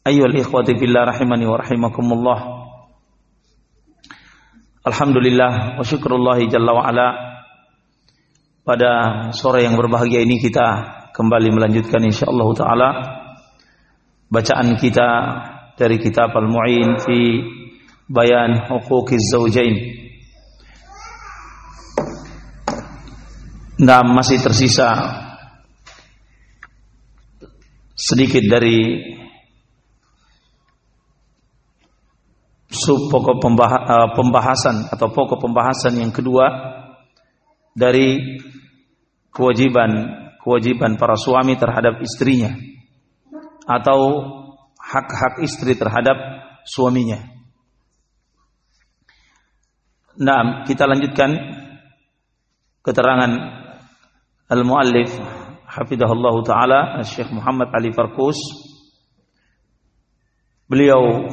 Ayyuhal ikhwati fillah rahimani wa rahimakumullah. Alhamdulillah wa syukurullahi jalla wa ala. Pada sore yang berbahagia ini kita kembali melanjutkan insyaallah taala bacaan kita dari kitab Al-Mu'in fi Bayan Huquqiz Zawjain. Nah, masih tersisa sedikit dari sub pokok pembahasan atau pokok pembahasan yang kedua dari kewajiban kewajiban para suami terhadap istrinya atau hak-hak istri terhadap suaminya. Nah, kita lanjutkan keterangan al-muallif hafizahullah taala Syekh Muhammad Ali Farkus. Beliau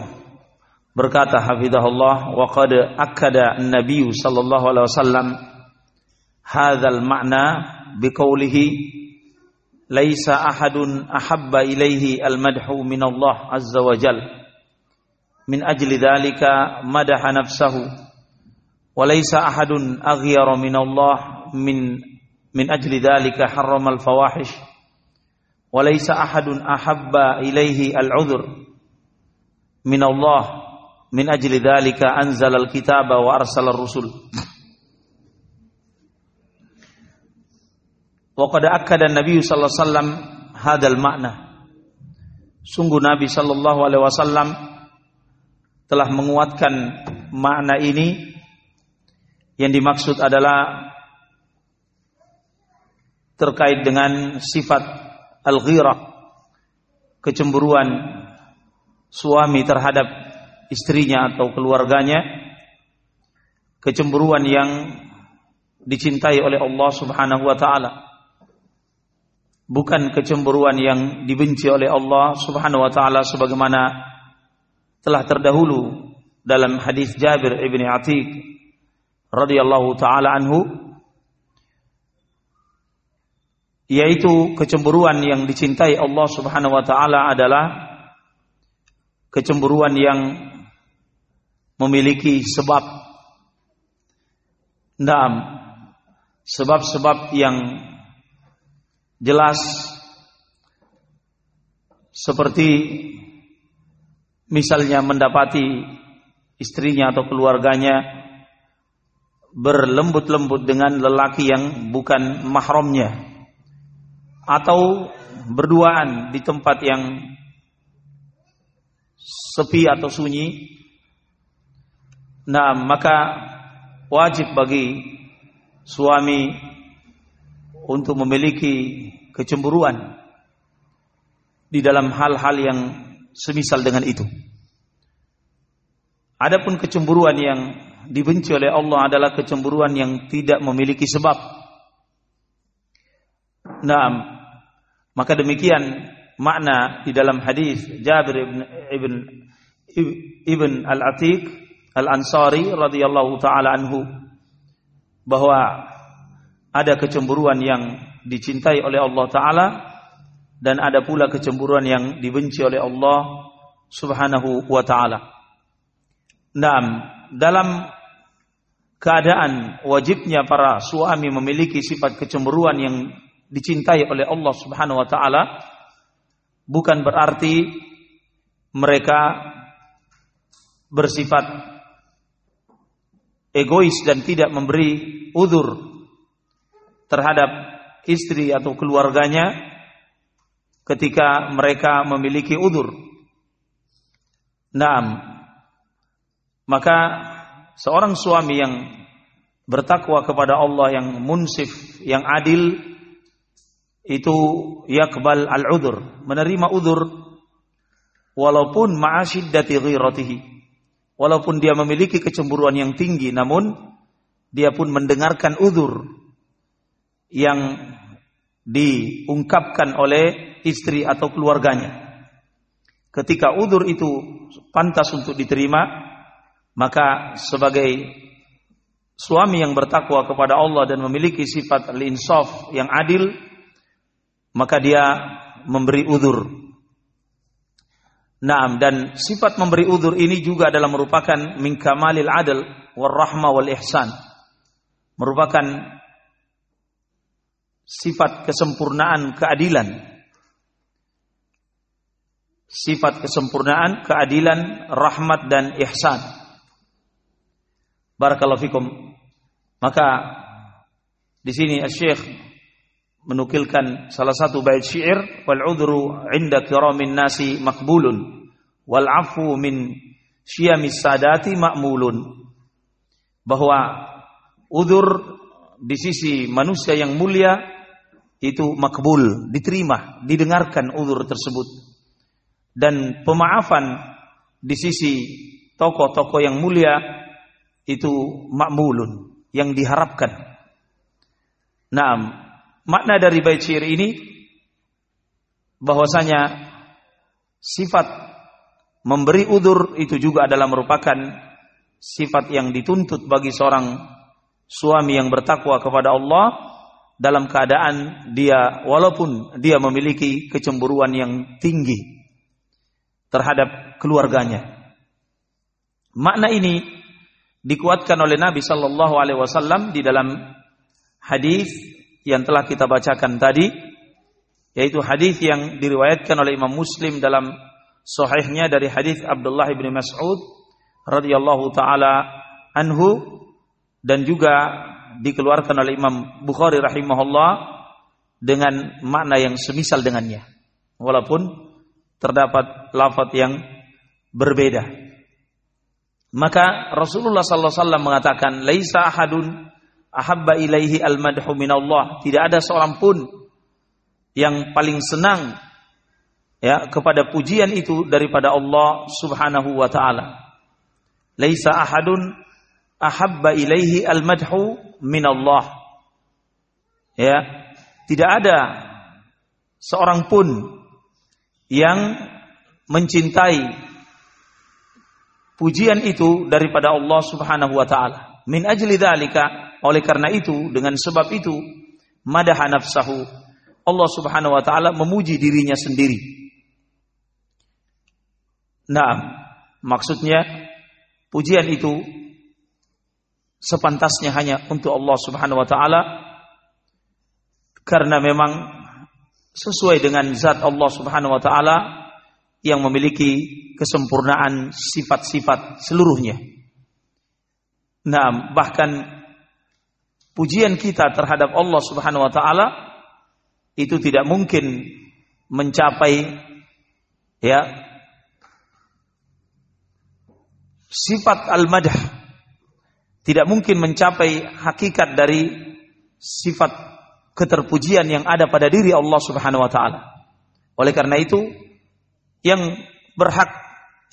berkata hafizahullah wa qad akkada an-nabiy sallallahu alaihi wasallam hadzal ma'na biqaulihi laisa ahadun ahabba ilaihi al-madhu min Allah azza wa jal. Min ajli dhalika madaha nafsahu wa laisa ahadun aghyara min Allah min min ajli dhalika harrama al-fawahish wa laisa ahadun ahabba ilaihi al-udhr min Allah min ajli dzalika anzalal kitaba wa arsalar rusul. Wa qad akkada nabi sallallahu alaihi wasallam hadal makna sungguh nabi sallallahu alaihi wasallam telah menguatkan makna ini. Yang dimaksud adalah terkait dengan sifat al-ghirah kecemburuan suami terhadap istrinya atau keluarganya kecemburuan yang dicintai oleh Allah Subhanahu wa taala. Bukan kecemburuan yang dibenci oleh Allah Subhanahu wa taala sebagaimana telah terdahulu dalam hadis Jabir ibn Atiq radhiyallahu taala anhu yaitu kecemburuan yang dicintai Allah Subhanahu wa taala adalah kecemburuan yang memiliki sebab. Naam sebab-sebab yang jelas seperti misalnya mendapati istrinya atau keluarganya berlembut-lembut dengan lelaki yang bukan mahramnya atau berduaan di tempat yang sepi atau sunyi Nah, maka wajib bagi suami untuk memiliki kecemburuan di dalam hal-hal yang semisal dengan itu. Adapun kecemburuan yang dibenci oleh Allah adalah kecemburuan yang tidak memiliki sebab. Nah, maka demikian makna di dalam hadis Jabir ibn ibn, ibn al-Atiq Al-Ansari radhiyallahu taala anhu bahwa ada kecemburuan yang dicintai oleh Allah taala dan ada pula kecemburuan yang dibenci oleh Allah Subhanahu wa taala. Naam, dalam keadaan wajibnya para suami memiliki sifat kecemburuan yang dicintai oleh Allah Subhanahu wa taala bukan berarti mereka bersifat egois dan tidak memberi udur terhadap istri atau keluarganya ketika mereka memiliki udur. Naam. Maka seorang suami yang bertakwa kepada Allah yang munsif, yang adil itu yakbal al-udur, menerima udur walaupun ma'asyiddati ghiratihi. Walaupun dia memiliki kecemburuan yang tinggi namun dia pun mendengarkan udur yang diungkapkan oleh istri atau keluarganya. Ketika udur itu pantas untuk diterima, maka sebagai suami yang bertakwa kepada Allah dan memiliki sifat al-insaf yang adil, maka dia memberi udur. Naam dan sifat memberi udur ini juga adalah merupakan min kamalil adl war rahmah wal ihsan. Merupakan sifat kesempurnaan keadilan. Sifat kesempurnaan, keadilan, rahmat dan ihsan. Barakallahu fikum. Maka di sini Syekh menukilkan salah satu bait syair wal udhru inda kiramin nasi makbulun wal afu min syiamis sadati ma'mulun bahwa udur di sisi manusia yang mulia itu makbul, diterima, didengarkan udur tersebut. Dan pemaafan di sisi tokoh-tokoh yang mulia itu makmulun, yang diharapkan. Nah, makna dari bait syair ini bahwasanya sifat memberi udur itu juga adalah merupakan sifat yang dituntut bagi seorang suami yang bertakwa kepada Allah dalam keadaan dia walaupun dia memiliki kecemburuan yang tinggi terhadap keluarganya. Makna ini dikuatkan oleh Nabi Shallallahu Alaihi Wasallam di dalam hadis yang telah kita bacakan tadi, yaitu hadis yang diriwayatkan oleh Imam Muslim dalam sahihnya dari hadis Abdullah bin Mas'ud radhiyallahu taala anhu dan juga dikeluarkan oleh Imam Bukhari rahimahullah dengan makna yang semisal dengannya. Walaupun terdapat lafaz yang berbeda. Maka Rasulullah sallallahu alaihi wasallam mengatakan laisa ahadun ahabba ilaihi al-madhu minallah tidak ada seorang pun yang paling senang ya kepada pujian itu daripada Allah Subhanahu wa taala laisa ahadun ahabba ilaihi al-madhu min Allah. Ya, tidak ada seorang pun yang mencintai pujian itu daripada Allah Subhanahu wa taala. Min ajli dzalika, oleh karena itu, dengan sebab itu, madaha nafsahu. Allah Subhanahu wa taala memuji dirinya sendiri. Nah, maksudnya pujian itu sepantasnya hanya untuk Allah Subhanahu wa taala karena memang sesuai dengan zat Allah Subhanahu wa taala yang memiliki kesempurnaan sifat-sifat seluruhnya. Nah, bahkan pujian kita terhadap Allah Subhanahu wa taala itu tidak mungkin mencapai ya sifat al-madah tidak mungkin mencapai hakikat dari sifat keterpujian yang ada pada diri Allah Subhanahu wa taala. Oleh karena itu, yang berhak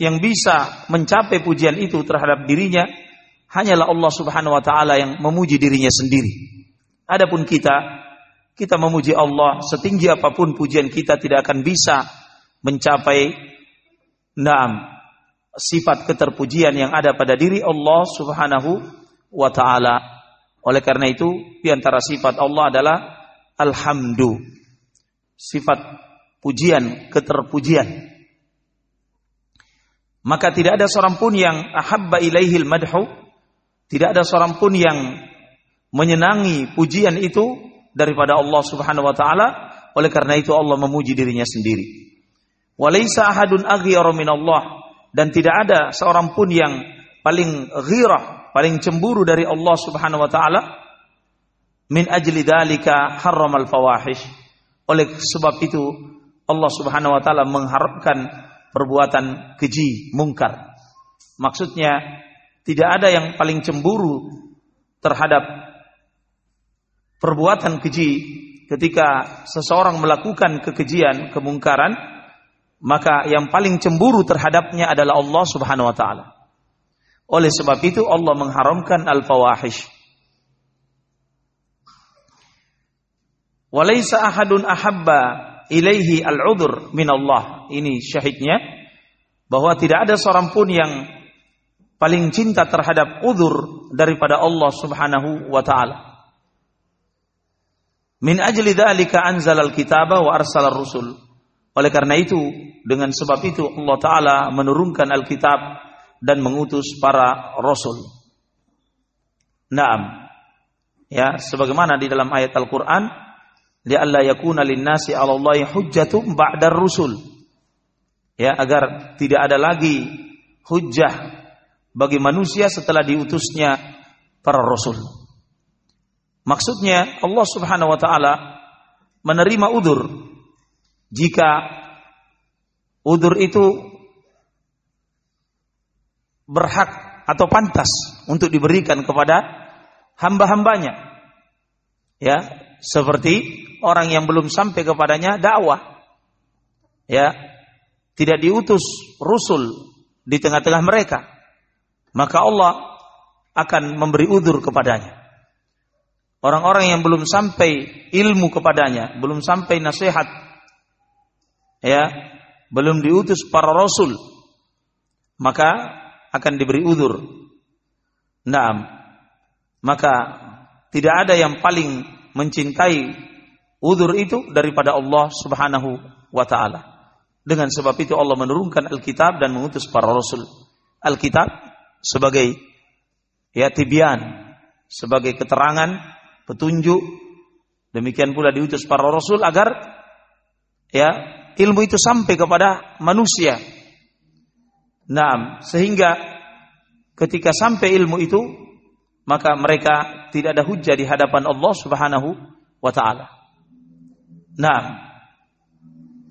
yang bisa mencapai pujian itu terhadap dirinya hanyalah Allah Subhanahu wa taala yang memuji dirinya sendiri. Adapun kita, kita memuji Allah setinggi apa pun pujian kita tidak akan bisa mencapai naam sifat keterpujian yang ada pada diri Allah Subhanahu wa taala. Oleh karena itu, di antara sifat Allah adalah alhamdu. Sifat pujian, keterpujian. Maka tidak ada seorang pun yang ahabba ilaihil madhu, tidak ada seorang pun yang menyenangi pujian itu daripada Allah Subhanahu wa taala. Oleh karena itu Allah memuji dirinya sendiri. Walaysa ahadun aghyara min Allah dan tidak ada seorang pun yang paling ghirah, paling cemburu dari Allah Subhanahu wa taala min ajli dalika harramal fawahish. Oleh sebab itu Allah Subhanahu wa taala mengharapkan perbuatan keji, mungkar. Maksudnya tidak ada yang paling cemburu terhadap perbuatan keji ketika seseorang melakukan kekejian, kemungkaran, maka yang paling cemburu terhadapnya adalah Allah Subhanahu wa taala. Oleh sebab itu Allah mengharamkan al-fawahish. Walaysa ahadun ahabba ilaihi al-udhr min Allah. Ini syahidnya bahwa tidak ada seorang pun yang paling cinta terhadap udur daripada Allah Subhanahu wa taala. Min ajli dzalika anzalal kitaba wa arsalar rusul. Oleh karena itu, dengan sebab itu Allah taala menurunkan Alkitab dan mengutus para rasul. Naam. Ya, sebagaimana di dalam ayat Al-Qur'an, alla yakuna lin-nasi 'ala Allahi hujjatun ba'dar rusul. Ya, agar tidak ada lagi hujjah bagi manusia setelah diutusnya para rasul. Maksudnya Allah Subhanahu wa taala menerima udur jika udur itu berhak atau pantas untuk diberikan kepada hamba-hambanya. Ya, seperti orang yang belum sampai kepadanya dakwah. Ya, tidak diutus rusul di tengah-tengah mereka. Maka Allah akan memberi udur kepadanya. Orang-orang yang belum sampai ilmu kepadanya, belum sampai nasihat, ya, belum diutus para rasul, maka akan diberi udur. Naam. Maka tidak ada yang paling mencintai udur itu daripada Allah Subhanahu wa taala. Dengan sebab itu Allah menurunkan Alkitab dan mengutus para rasul. Alkitab sebagai ya tibian, sebagai keterangan petunjuk. Demikian pula diutus para rasul agar ya ilmu itu sampai kepada manusia. Nah, sehingga ketika sampai ilmu itu maka mereka tidak ada hujah di hadapan Allah Subhanahu wa taala. Nah,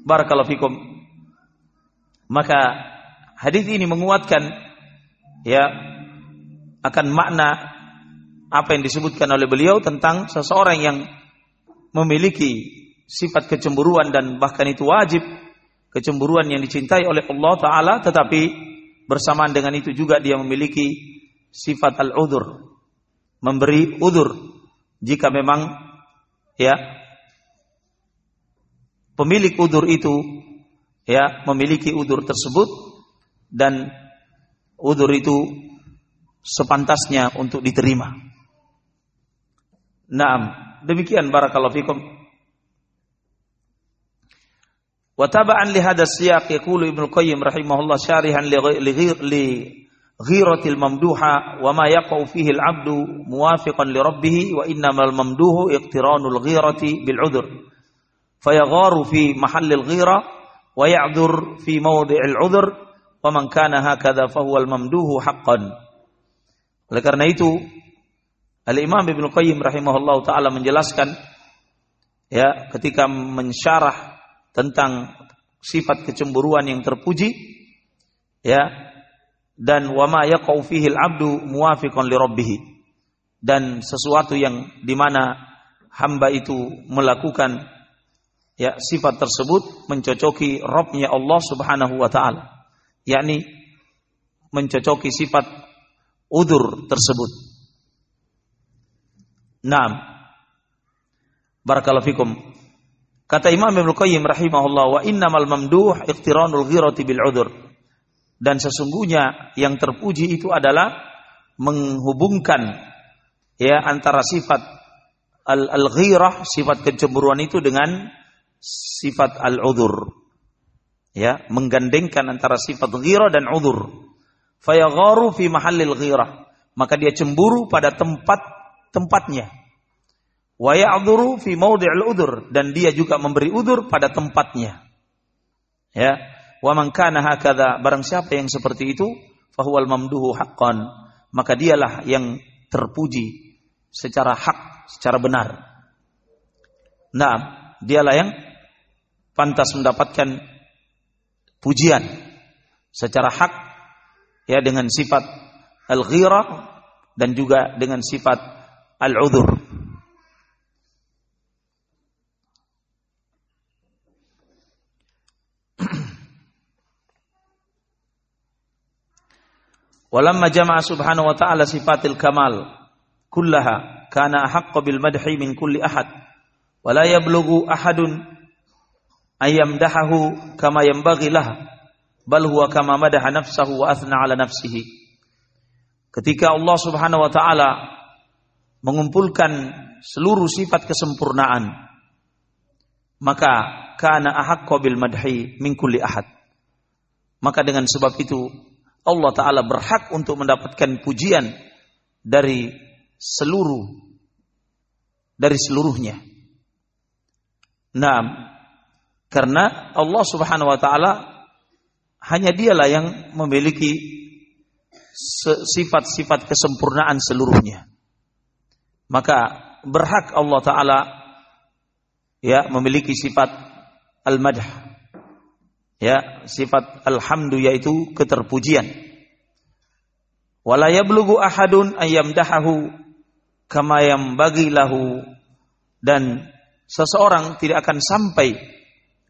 barakallahu fikum. Maka hadis ini menguatkan ya akan makna apa yang disebutkan oleh beliau tentang seseorang yang memiliki sifat kecemburuan dan bahkan itu wajib kecemburuan yang dicintai oleh Allah taala tetapi bersamaan dengan itu juga dia memiliki sifat al-udur memberi udur jika memang ya pemilik udur itu ya memiliki udur tersebut dan udur itu sepantasnya untuk diterima. Naam, demikian barakallahu fikum. Wa taba'an li hadha siyaq yaqulu Ibnu Qayyim rahimahullah syarihan li ghiratil mamduha wa ma yaqau fihi al-'abdu muwafiqan li rabbih wa innamal mamduhu iqtiranul ghirati bil 'udhr fayagharu fi mahallil ghira wa fi mawdi'il wa kana hakadha fa huwa al-mamduhu haqqan. Oleh karena itu Al-Imam Ibnu Qayyim rahimahullah taala menjelaskan ya ketika mensyarah tentang sifat kecemburuan yang terpuji ya dan wama yaqau fihi al-'abdu muwafiqan li rabbih dan sesuatu yang di mana hamba itu melakukan ya sifat tersebut mencocoki Robnya Allah Subhanahu wa taala yakni mencocoki sifat udur tersebut Naam. Barakallahu fikum. Kata Imam Ibnu Qayyim rahimahullah wa innamal mamduh iqtiranul ghirati bil udur. Dan sesungguhnya yang terpuji itu adalah menghubungkan ya antara sifat al-ghirah, sifat kecemburuan itu dengan sifat al-udur. Ya, menggandengkan antara sifat ghirah dan udur. Fayagharu fi mahallil ghirah. Maka dia cemburu pada tempat tempatnya. Wa ya'dhuru fi mawdi'il udur dan dia juga memberi udur pada tempatnya. Ya. wa man kana hakadha barang siapa yang seperti itu fahuwal mamduhu haqqan maka dialah yang terpuji secara hak secara benar nah dialah yang pantas mendapatkan pujian secara hak ya dengan sifat al-ghirah dan juga dengan sifat al-udhur. Walamma jama'a subhanahu wa ta'ala sifatil kamal kullaha kana ahaqqa bil madhi min kulli ahad wa la yablughu ahadun ayyamdahahu kama yanbaghi lah bal huwa kama madaha nafsahu wa athna ala nafsihi. Ketika Allah Subhanahu wa taala mengumpulkan seluruh sifat kesempurnaan maka kana ahaqqa bil madhi min kulli ahad. Maka dengan sebab itu Allah Ta'ala berhak untuk mendapatkan pujian dari seluruh dari seluruhnya. Nah, karena Allah Subhanahu wa taala hanya dialah yang memiliki sifat-sifat kesempurnaan seluruhnya. Maka berhak Allah taala ya memiliki sifat al-madh ya sifat alhamdu yaitu keterpujian wala yablughu ahadun ayyamdahahu kama bagi lahu dan seseorang tidak akan sampai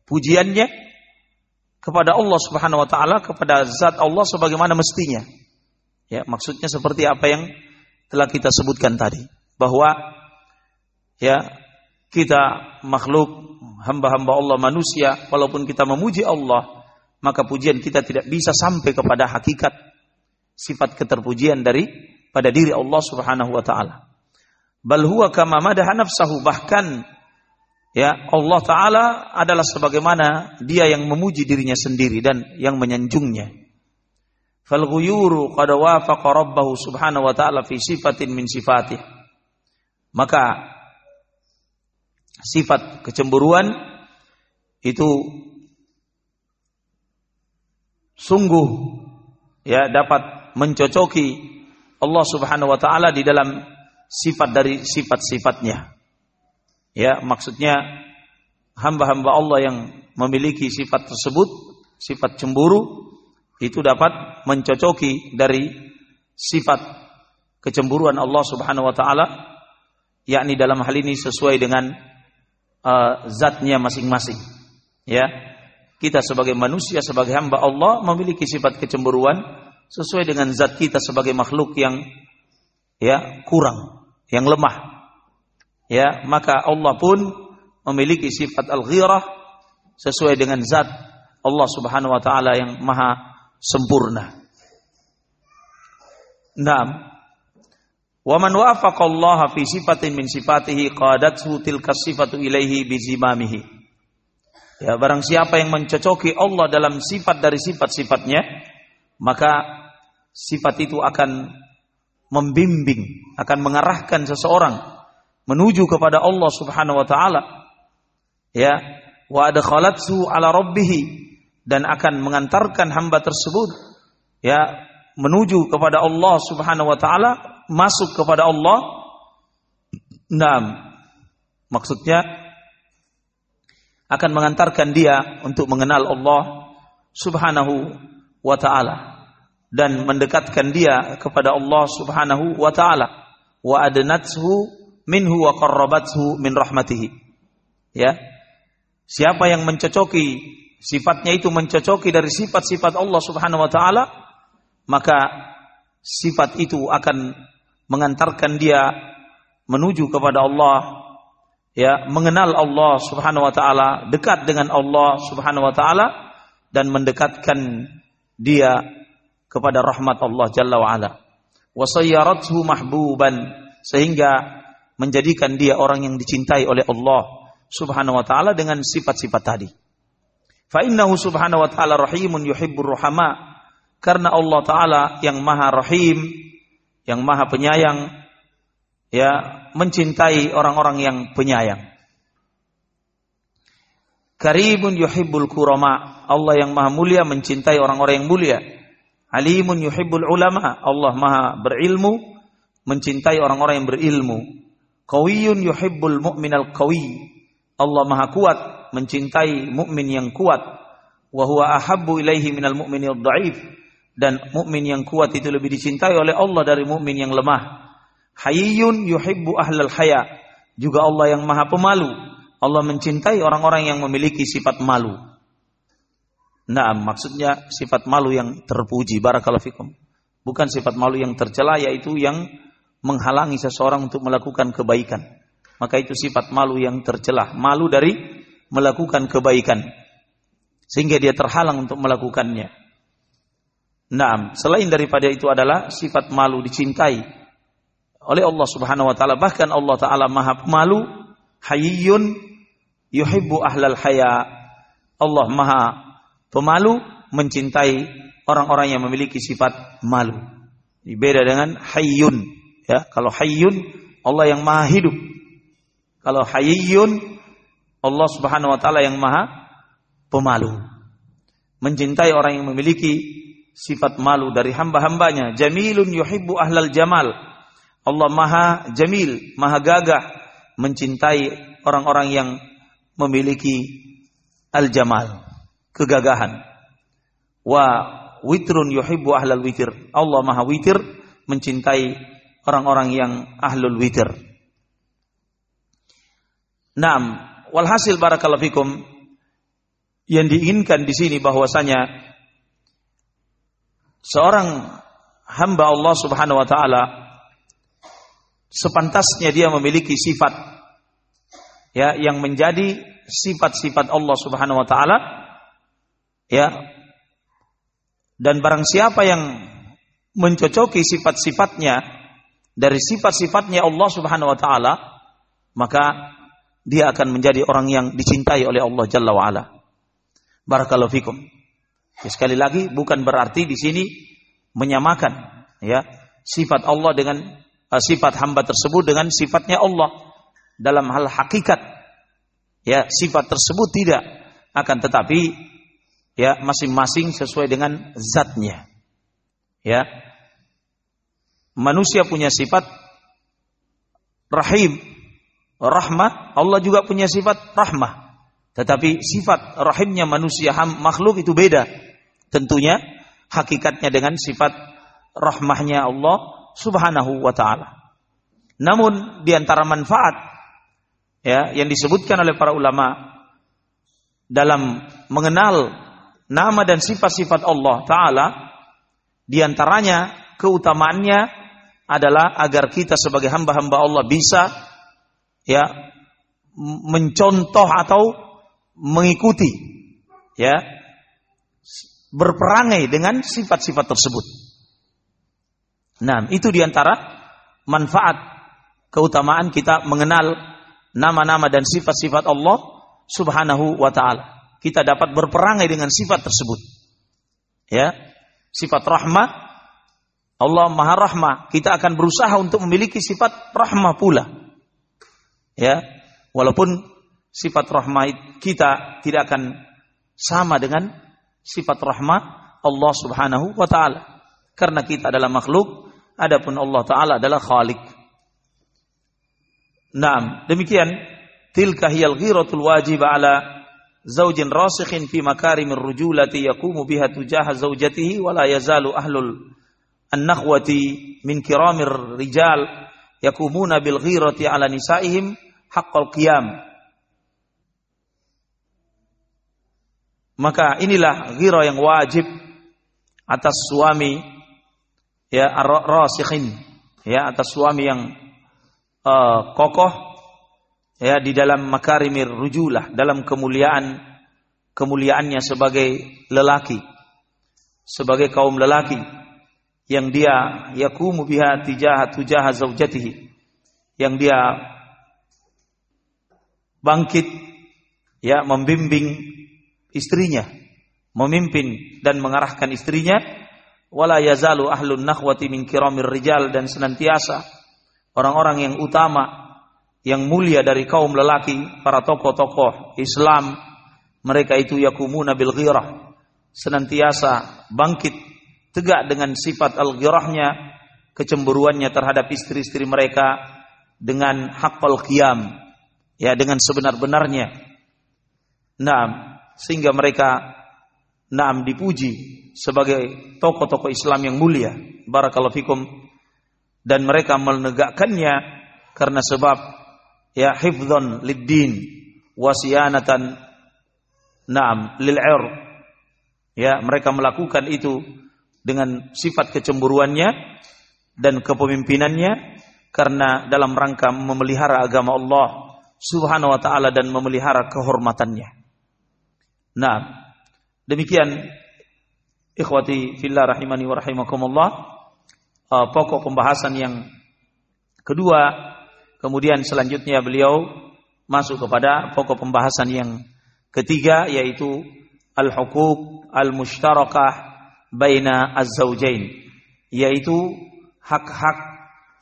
pujiannya kepada Allah Subhanahu wa taala kepada zat Allah sebagaimana mestinya ya maksudnya seperti apa yang telah kita sebutkan tadi bahwa ya kita makhluk hamba-hamba Allah manusia, walaupun kita memuji Allah, maka pujian kita tidak bisa sampai kepada hakikat sifat keterpujian dari pada diri Allah Subhanahu wa taala. Bal huwa kama madaha nafsahu bahkan ya Allah taala adalah sebagaimana dia yang memuji dirinya sendiri dan yang menyanjungnya. Fal ghuyuru qad wafaqa rabbahu subhanahu wa ta'ala fi sifatin min sifatih. Maka sifat kecemburuan itu sungguh ya dapat mencocoki Allah Subhanahu wa taala di dalam sifat dari sifat-sifatnya. Ya, maksudnya hamba-hamba Allah yang memiliki sifat tersebut, sifat cemburu itu dapat mencocoki dari sifat kecemburuan Allah Subhanahu wa taala yakni dalam hal ini sesuai dengan uh, zatnya masing-masing. Ya, kita sebagai manusia, sebagai hamba Allah memiliki sifat kecemburuan sesuai dengan zat kita sebagai makhluk yang ya kurang, yang lemah. Ya, maka Allah pun memiliki sifat al-ghirah sesuai dengan zat Allah Subhanahu wa taala yang maha sempurna. Naam. Wa man wafaqa Allah fi sifatin min sifatihi qadathu tilka sifatu ilaihi bizimamihi. Ya, barang siapa yang mencocoki Allah dalam sifat dari sifat-sifatnya, maka sifat itu akan membimbing, akan mengarahkan seseorang menuju kepada Allah Subhanahu wa taala. Ya, wa adkhalathu ala rabbih dan akan mengantarkan hamba tersebut ya menuju kepada Allah Subhanahu wa taala masuk kepada Allah. Nah, maksudnya akan mengantarkan dia untuk mengenal Allah Subhanahu wa taala dan mendekatkan dia kepada Allah Subhanahu wa taala wa adnathu minhu wa qarrabathu min rahmatihi. Ya. Siapa yang mencocoki sifatnya itu mencocoki dari sifat-sifat Allah Subhanahu wa taala, maka sifat itu akan mengantarkan dia menuju kepada Allah ya mengenal Allah Subhanahu wa taala dekat dengan Allah Subhanahu wa taala dan mendekatkan dia kepada rahmat Allah Jalla wa ala wa mahbuban sehingga menjadikan dia orang yang dicintai oleh Allah Subhanahu wa taala dengan sifat-sifat tadi fa innahu subhanahu wa taala rahimun yuhibbur rahama karena Allah taala yang maha rahim yang maha penyayang ya mencintai orang-orang yang penyayang. Karimun yuhibbul kurama. Allah yang maha mulia mencintai orang-orang yang mulia. Alimun yuhibbul ulama. Allah maha berilmu mencintai orang-orang yang berilmu. Qawiyun yuhibbul mu'minal qawi. Allah maha kuat mencintai mukmin yang kuat. Wa huwa ahabbu ilaihi minal mu'minil dhaif. Dan mukmin yang kuat itu lebih dicintai oleh Allah dari mukmin yang lemah. Hayyun yuhibbu ahlal haya. Juga Allah yang maha pemalu Allah mencintai orang-orang yang memiliki sifat malu. Nah, maksudnya sifat malu yang terpuji. Barakallahu. Bukan sifat malu yang tercela, yaitu yang menghalangi seseorang untuk melakukan kebaikan. Maka itu sifat malu yang tercela. Malu dari melakukan kebaikan. Sehingga dia terhalang untuk melakukannya. Nah, selain daripada itu adalah sifat malu dicintai oleh Allah Subhanahu wa taala. Bahkan Allah taala Maha Pemalu, Hayyun yuhibbu ahlal haya. Allah Maha pemalu mencintai orang-orang yang memiliki sifat malu. Beda dengan hayyun. Ya, kalau hayyun Allah yang Maha hidup. Kalau hayyun Allah Subhanahu wa taala yang Maha pemalu. Mencintai orang yang memiliki sifat malu dari hamba-hambanya. Jamilun yuhibbu ahlal jamal. Allah Maha Jamil, Maha gagah mencintai orang-orang yang memiliki al-jamal, kegagahan. Wa witrun yuhibbu ahlal witir. Allah Maha witir mencintai orang-orang yang ahlul witir. Naam, walhasil barakallahu fikum yang diinginkan di sini bahwasanya seorang hamba Allah Subhanahu wa taala sepantasnya dia memiliki sifat ya yang menjadi sifat-sifat Allah Subhanahu wa taala ya dan barang siapa yang mencocoki sifat-sifatnya dari sifat-sifatnya Allah Subhanahu wa taala maka dia akan menjadi orang yang dicintai oleh Allah Jalla wa ala. Barakallahu fikum. Ya, sekali lagi bukan berarti di sini menyamakan ya sifat Allah dengan uh, sifat hamba tersebut dengan sifatnya Allah dalam hal hakikat ya sifat tersebut tidak akan tetapi ya masing-masing sesuai dengan zatnya ya manusia punya sifat rahim rahmah. Allah juga punya sifat rahmah. Tetapi sifat rahimnya manusia makhluk itu beda. Tentunya hakikatnya dengan sifat rahmahnya Allah subhanahu wa ta'ala. Namun di antara manfaat ya yang disebutkan oleh para ulama dalam mengenal nama dan sifat-sifat Allah taala di antaranya keutamaannya adalah agar kita sebagai hamba-hamba Allah bisa ya mencontoh atau mengikuti ya berperangai dengan sifat-sifat tersebut. Nah, itu di antara manfaat keutamaan kita mengenal nama-nama dan sifat-sifat Allah Subhanahu wa taala. Kita dapat berperangai dengan sifat tersebut. Ya. Sifat rahmah Allah Maha Rahmah. Kita akan berusaha untuk memiliki sifat rahmah pula. Ya. Walaupun sifat rahmah kita tidak akan sama dengan sifat rahmah Allah Subhanahu wa taala. Karena kita adalah makhluk, adapun Allah taala adalah khalik. Naam, demikian tilka hiyal ghiratul wajib ala zaujin rasikhin fi makarimir rujulati yaqumu biha tujaha zaujatihi wa la yazalu ahlul an-nakhwati min kiramir rijal yakumuna bil ghirati ala nisaihim haqqal qiyam maka inilah ghira yang wajib atas suami ya rasikhin ya atas suami yang uh, kokoh ya di dalam makarimir rujulah dalam kemuliaan kemuliaannya sebagai lelaki sebagai kaum lelaki yang dia yakumu biha tijaha tujaha zaujatihi yang dia bangkit ya membimbing istrinya memimpin dan mengarahkan istrinya wala yazalu ahlun nakhwati min kiramir rijal dan senantiasa orang-orang yang utama, yang mulia dari kaum lelaki, para tokoh-tokoh Islam mereka itu yakumuna bil ghirah senantiasa bangkit tegak dengan sifat al-ghirahnya kecemburuannya terhadap istri-istri mereka dengan hakul qiyam ya dengan sebenar-benarnya. Nah sehingga mereka naam dipuji sebagai tokoh-tokoh Islam yang mulia barakallahu fikum. Dan mereka menegakkannya karena sebab ya hifdzan lid-din wasiyanatan na'am lil ya mereka melakukan itu dengan sifat kecemburuannya dan kepemimpinannya karena dalam rangka memelihara agama Allah Subhanahu wa taala dan memelihara kehormatannya. Nah, demikian ikhwati fillah rahimani wa rahimakumullah uh, pokok pembahasan yang kedua kemudian selanjutnya beliau masuk kepada pokok pembahasan yang ketiga yaitu al-huquq al-mushtarakah baina az-zawjain yaitu hak-hak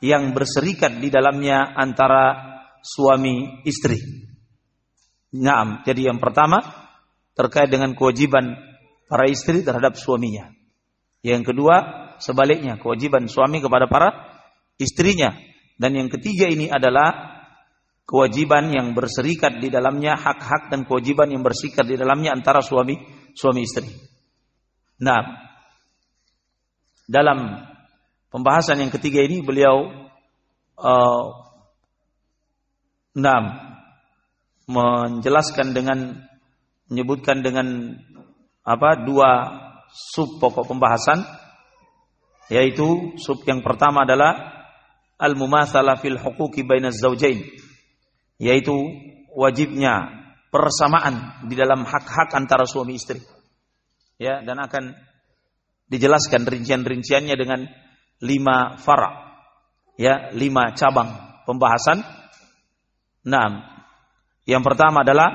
yang berserikat di dalamnya antara suami istri. Naam, jadi yang pertama terkait dengan kewajiban para istri terhadap suaminya. Yang kedua, sebaliknya kewajiban suami kepada para istrinya. Dan yang ketiga ini adalah kewajiban yang berserikat di dalamnya hak-hak dan kewajiban yang berserikat di dalamnya antara suami suami istri. Nah, dalam pembahasan yang ketiga ini beliau uh, nah, menjelaskan dengan menyebutkan dengan apa dua sub pokok pembahasan yaitu sub yang pertama adalah al-mumatsalah fil huquqi bainaz zaujain yaitu wajibnya persamaan di dalam hak-hak antara suami istri. Ya, dan akan dijelaskan rincian-rinciannya dengan lima fara. Ya, lima cabang pembahasan. Nah, yang pertama adalah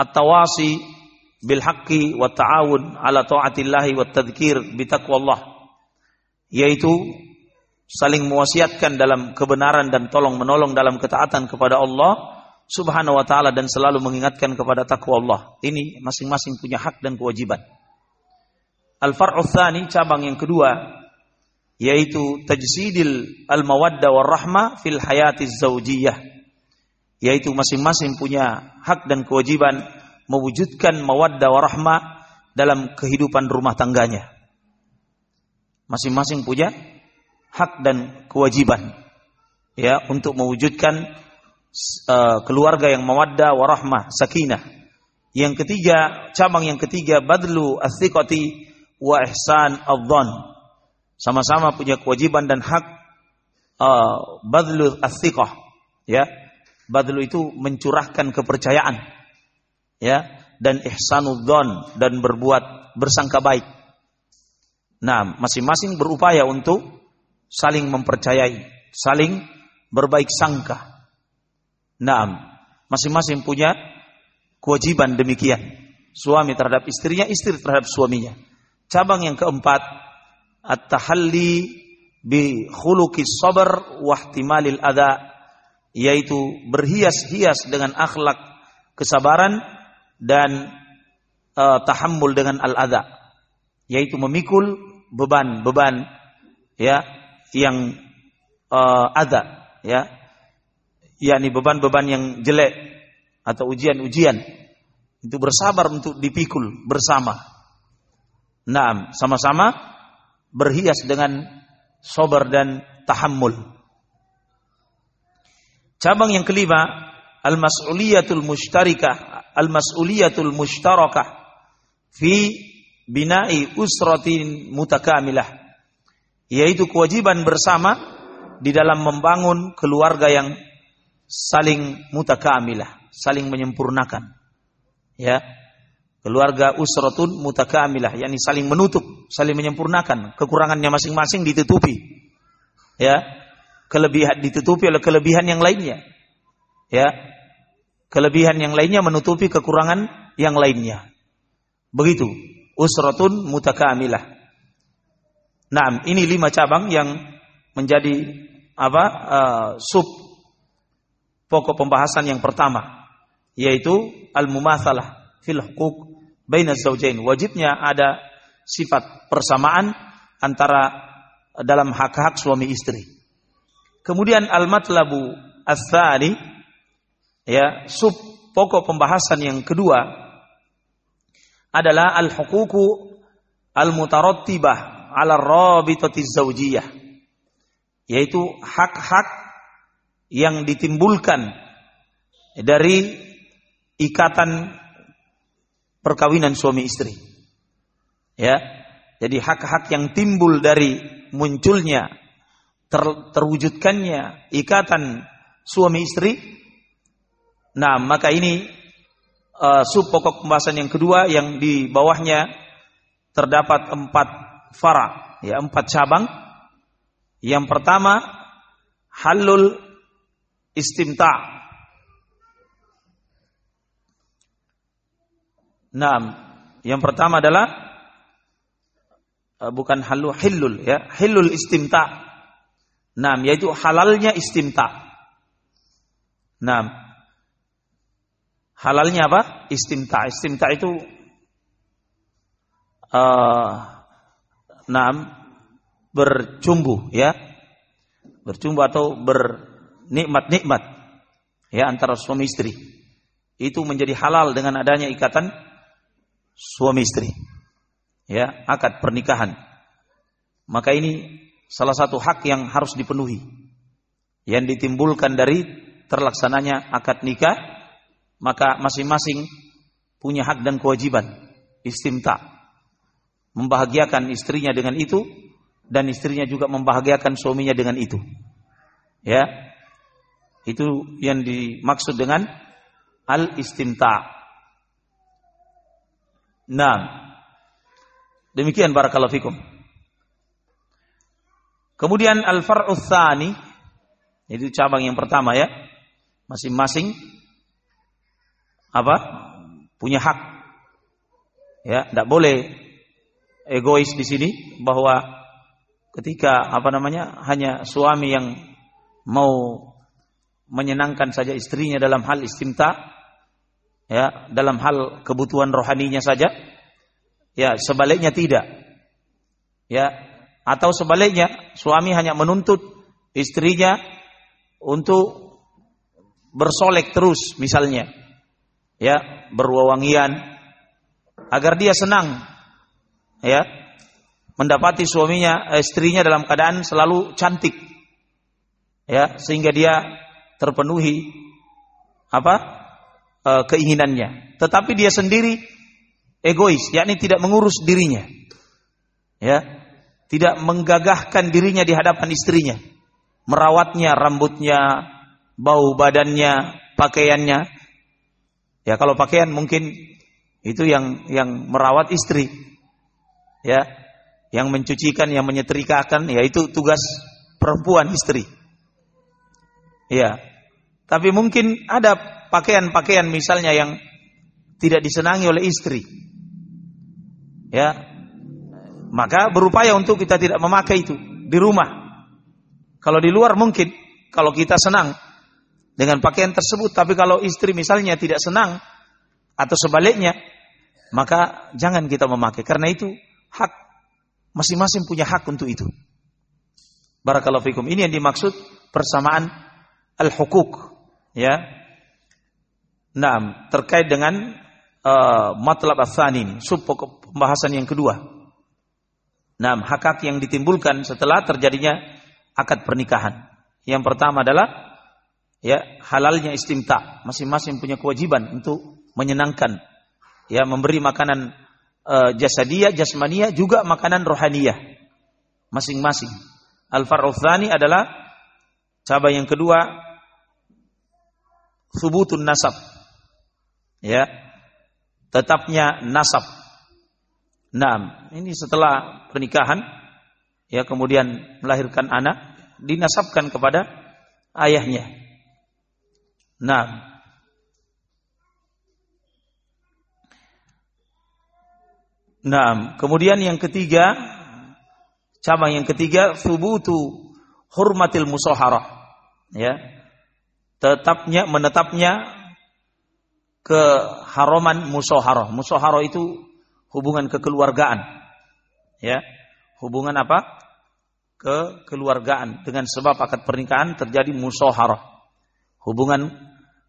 at-tawasi bil haqqi wa ta'awun ala ta'atillahi wa tadhkir bi taqwallah yaitu saling mewasiatkan dalam kebenaran dan tolong menolong dalam ketaatan kepada Allah Subhanahu wa taala dan selalu mengingatkan kepada takwa Allah. Ini masing-masing punya hak dan kewajiban. Al-far'u cabang yang kedua yaitu tajsidil al-mawadda war rahmah fil hayati zaujiyah yaitu masing-masing punya hak dan kewajiban mewujudkan mawaddah warahmah dalam kehidupan rumah tangganya. Masing-masing punya hak dan kewajiban ya untuk mewujudkan uh, keluarga yang mawaddah warahmah, sakinah. Yang ketiga, cabang yang ketiga badlu athiqati wa ihsan adzan. Sama-sama punya kewajiban dan hak uh, badlu athiqah ya Badlu itu mencurahkan kepercayaan. Ya, dan ihsanudzon dan berbuat bersangka baik. Nah, masing-masing berupaya untuk saling mempercayai, saling berbaik sangka. Nah, masing-masing punya kewajiban demikian. Suami terhadap istrinya, istri terhadap suaminya. Cabang yang keempat, at-tahalli bi khuluqis sabr wa ihtimalil adha yaitu berhias-hias dengan akhlak kesabaran dan uh, tahammul dengan al-adha yaitu memikul beban-beban ya yang uh, ada ya yakni beban-beban yang jelek atau ujian-ujian itu bersabar untuk dipikul bersama. Naam, sama-sama berhias dengan sober dan tahammul. Cabang yang kelima, al-mas'uliyatul mushtarikah, al-mas'uliyatul mushtarakah fi bina'i usratin mutakamilah. Yaitu kewajiban bersama di dalam membangun keluarga yang saling mutakamilah, saling menyempurnakan. Ya. Keluarga usratun mutakamilah, yakni saling menutup, saling menyempurnakan, kekurangannya masing-masing ditutupi. Ya, kelebihan ditutupi oleh kelebihan yang lainnya. Ya. Kelebihan yang lainnya menutupi kekurangan yang lainnya. Begitu. Usratun mutakamilah. Nah, ini lima cabang yang menjadi apa uh, sub pokok pembahasan yang pertama, yaitu al-mumatsalah fil huquq baina zaujain. Wajibnya ada sifat persamaan antara dalam hak-hak suami istri. Kemudian al-matlabu ats-tsani ya, sub pokok pembahasan yang kedua adalah al-huququ al-mutarattibah 'ala rabitati zaujiyah. Yaitu hak-hak yang ditimbulkan dari ikatan perkawinan suami istri. Ya. Jadi hak-hak yang timbul dari munculnya ter, terwujudkannya ikatan suami istri. Nah, maka ini uh, sub pokok pembahasan yang kedua yang di bawahnya terdapat empat fara, ya empat cabang. Yang pertama halul istimta Nah, yang pertama adalah uh, bukan halu hilul ya, hilul istimta. Nah, yaitu halalnya istimta. Nah, halalnya apa? Istimta. Istimta itu uh, nah, bercumbu ya. Bercumbu atau bernikmat-nikmat ya antara suami istri. Itu menjadi halal dengan adanya ikatan suami istri. Ya, akad pernikahan. Maka ini salah satu hak yang harus dipenuhi. Yang ditimbulkan dari terlaksananya akad nikah, maka masing-masing punya hak dan kewajiban istimta. Membahagiakan istrinya dengan itu dan istrinya juga membahagiakan suaminya dengan itu. Ya. Itu yang dimaksud dengan al-istimta. Nah, demikian barakallahu fikum. Kemudian al-far'u tsani itu cabang yang pertama ya. Masing-masing apa? punya hak. Ya, tidak boleh egois di sini bahwa ketika apa namanya hanya suami yang mau menyenangkan saja istrinya dalam hal istimta ya dalam hal kebutuhan rohaninya saja. Ya sebaliknya tidak. Ya atau sebaliknya suami hanya menuntut istrinya untuk bersolek terus misalnya. Ya berwawangian agar dia senang. Ya mendapati suaminya eh, istrinya dalam keadaan selalu cantik. Ya sehingga dia terpenuhi apa uh, keinginannya, tetapi dia sendiri egois, yakni tidak mengurus dirinya. Ya, tidak menggagahkan dirinya di hadapan istrinya, merawatnya rambutnya, bau badannya, pakaiannya. Ya, kalau pakaian mungkin itu yang yang merawat istri. Ya, yang mencucikan, yang menyetrikakan, ya itu tugas perempuan istri. Ya. Tapi mungkin ada pakaian-pakaian misalnya yang tidak disenangi oleh istri. Ya. Maka berupaya untuk kita tidak memakai itu di rumah. Kalau di luar mungkin kalau kita senang dengan pakaian tersebut, tapi kalau istri misalnya tidak senang atau sebaliknya, maka jangan kita memakai karena itu hak masing-masing punya hak untuk itu. Barakallahu fikum. Ini yang dimaksud persamaan al-hukuk, ya. Nah, terkait dengan uh, matlab asani ini, sub pembahasan yang kedua. Nah, hak-hak yang ditimbulkan setelah terjadinya akad pernikahan. Yang pertama adalah ya halalnya istimta. Masing-masing punya kewajiban untuk menyenangkan, ya memberi makanan uh, jasadiyah, jasmaniyah, juga makanan rohaniyah. Masing-masing. Al-far'uthani adalah cabang yang kedua subutun nasab ya tetapnya nasab. Nah, ini setelah pernikahan ya kemudian melahirkan anak dinasabkan kepada ayahnya. Nah, Nah, kemudian yang ketiga, cabang yang ketiga, subutu hurmatil musoharah. Ya, tetapnya menetapnya keharoman musoharoh. Musoharoh itu hubungan kekeluargaan. Ya, hubungan apa? Kekeluargaan dengan sebab akad pernikahan terjadi musoharoh. Hubungan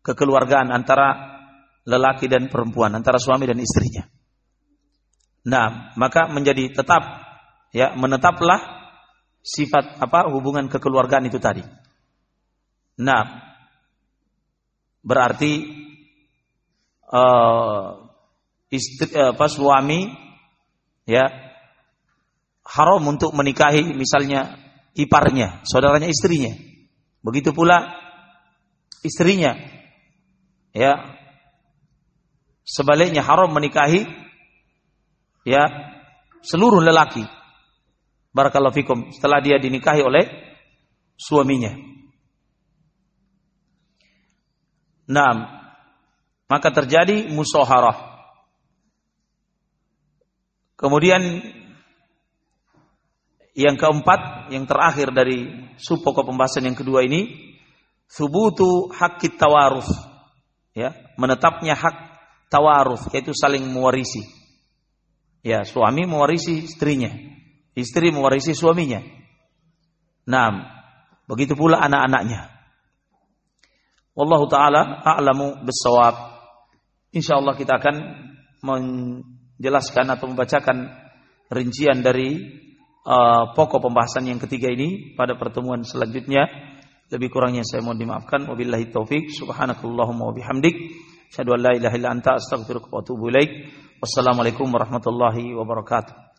kekeluargaan antara lelaki dan perempuan, antara suami dan istrinya. Nah, maka menjadi tetap ya menetaplah sifat apa hubungan kekeluargaan itu tadi. Nah, berarti uh, istri apa suami ya haram untuk menikahi misalnya iparnya, saudaranya istrinya. Begitu pula istrinya. Ya. Sebaliknya haram menikahi ya seluruh lelaki. Barakallahu fikum setelah dia dinikahi oleh suaminya. Nah, maka terjadi musoharah. Kemudian yang keempat, yang terakhir dari subpokok pembahasan yang kedua ini, subutu hakit tawaruf. Ya, menetapnya hak tawaruf yaitu saling mewarisi. Ya, suami mewarisi istrinya, istri mewarisi suaminya. Nah, begitu pula anak-anaknya. Wallahu taala a'lamu bissawab. Insyaallah kita akan menjelaskan atau membacakan rincian dari uh, pokok pembahasan yang ketiga ini pada pertemuan selanjutnya. Lebih kurangnya saya mohon dimaafkan. Wabillahi taufik. Subhanakallahumma wa bihamdik. Asyhadu an la ilaha illa anta astaghfiruka wa atubu ilaik. Wassalamualaikum warahmatullahi wabarakatuh.